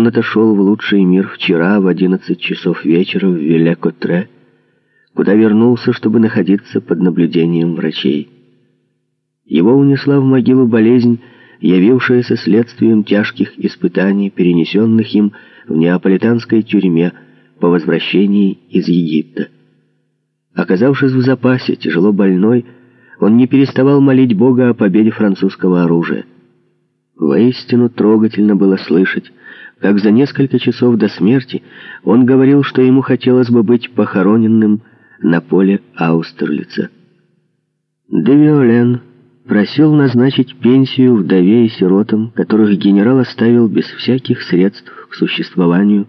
он отошел в лучший мир вчера в одиннадцать часов вечера в Вилекотре, куда вернулся, чтобы находиться под наблюдением врачей. Его унесла в могилу болезнь, явившаяся следствием тяжких испытаний, перенесенных им в неаполитанской тюрьме по возвращении из Египта. Оказавшись в запасе, тяжело больной, он не переставал молить Бога о победе французского оружия. Воистину трогательно было слышать, как за несколько часов до смерти он говорил, что ему хотелось бы быть похороненным на поле Аустерлица. Де Виолен просил назначить пенсию вдове и сиротам, которых генерал оставил без всяких средств к существованию,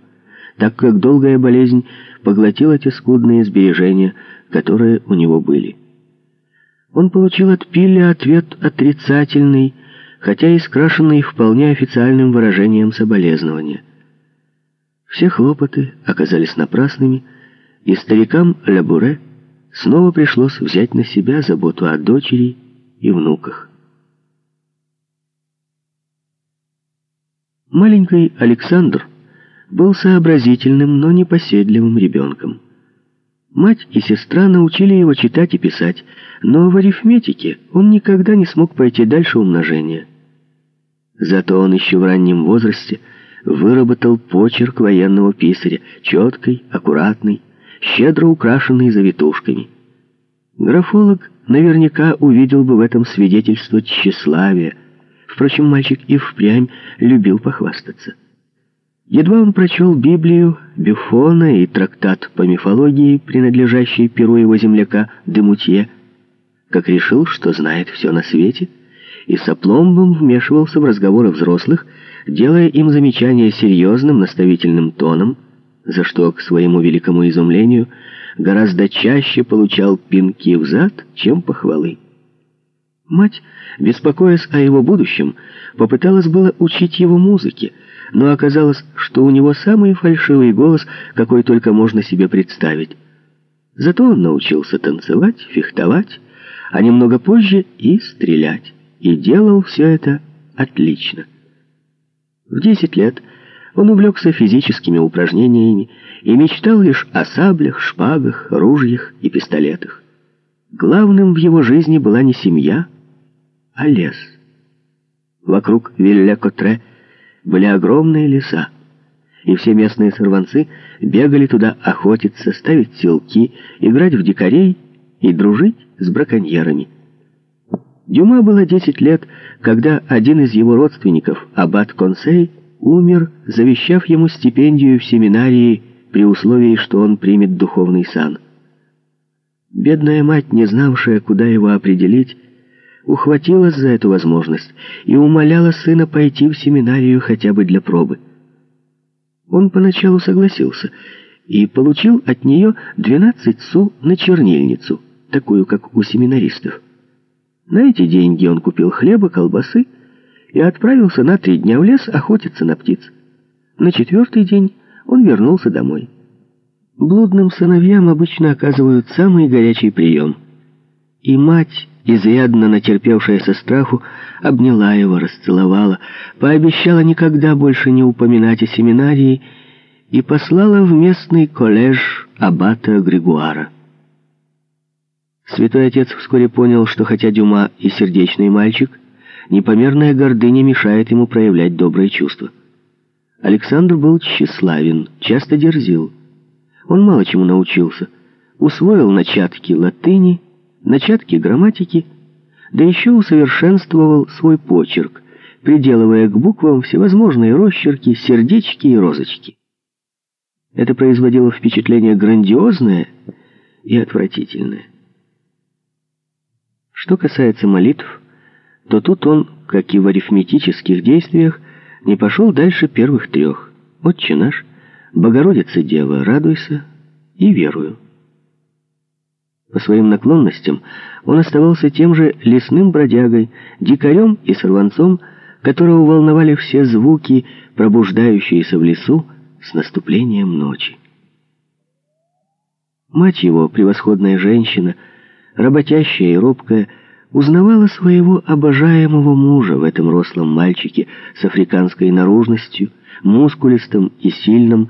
так как долгая болезнь поглотила те скудные сбережения, которые у него были. Он получил от Пилли ответ отрицательный, хотя и скрашенный вполне официальным выражением соболезнования. Все хлопоты оказались напрасными, и старикам Лабуре снова пришлось взять на себя заботу о дочери и внуках. Маленький Александр был сообразительным, но непоседливым ребенком. Мать и сестра научили его читать и писать, но в арифметике он никогда не смог пойти дальше умножения. Зато он еще в раннем возрасте выработал почерк военного писаря, четкий, аккуратный, щедро украшенный завитушками. Графолог наверняка увидел бы в этом свидетельство тщеславия. Впрочем, мальчик и впрямь любил похвастаться. Едва он прочел Библию, Бюфона и трактат по мифологии, принадлежащий перу его земляка Демутье, как решил, что знает все на свете — и с опломбом вмешивался в разговоры взрослых, делая им замечания серьезным, наставительным тоном, за что, к своему великому изумлению, гораздо чаще получал пинки в зад, чем похвалы. Мать, беспокоясь о его будущем, попыталась было учить его музыке, но оказалось, что у него самый фальшивый голос, какой только можно себе представить. Зато он научился танцевать, фехтовать, а немного позже и стрелять и делал все это отлично. В 10 лет он увлекся физическими упражнениями и мечтал лишь о саблях, шпагах, ружьях и пистолетах. Главным в его жизни была не семья, а лес. Вокруг Вилля-Котре были огромные леса, и все местные сорванцы бегали туда охотиться, ставить селки, играть в дикарей и дружить с браконьерами. Дюма было 10 лет, когда один из его родственников, аббат Консей, умер, завещав ему стипендию в семинарии при условии, что он примет духовный сан. Бедная мать, не знавшая, куда его определить, ухватилась за эту возможность и умоляла сына пойти в семинарию хотя бы для пробы. Он поначалу согласился и получил от нее 12 су на чернильницу, такую, как у семинаристов. На эти деньги он купил хлеба, колбасы и отправился на три дня в лес охотиться на птиц. На четвертый день он вернулся домой. Блудным сыновьям обычно оказывают самый горячий прием. И мать, изрядно натерпевшаяся страху, обняла его, расцеловала, пообещала никогда больше не упоминать о семинарии и послала в местный коллеж аббата Григуара. Святой Отец вскоре понял, что хотя Дюма и сердечный мальчик, непомерная гордыня мешает ему проявлять добрые чувства. Александр был тщеславен, часто дерзил. Он мало чему научился. Усвоил начатки латыни, начатки грамматики, да еще усовершенствовал свой почерк, приделывая к буквам всевозможные росчерки, сердечки и розочки. Это производило впечатление грандиозное и отвратительное. Что касается молитв, то тут он, как и в арифметических действиях, не пошел дальше первых трех. «Отче наш», «Богородица Дева, радуйся» и «Верую». По своим наклонностям он оставался тем же лесным бродягой, дикарем и сорванцом, которого волновали все звуки, пробуждающиеся в лесу с наступлением ночи. Мать его, превосходная женщина, — работящая и робкая, узнавала своего обожаемого мужа в этом рослом мальчике с африканской наружностью, мускулистым и сильным,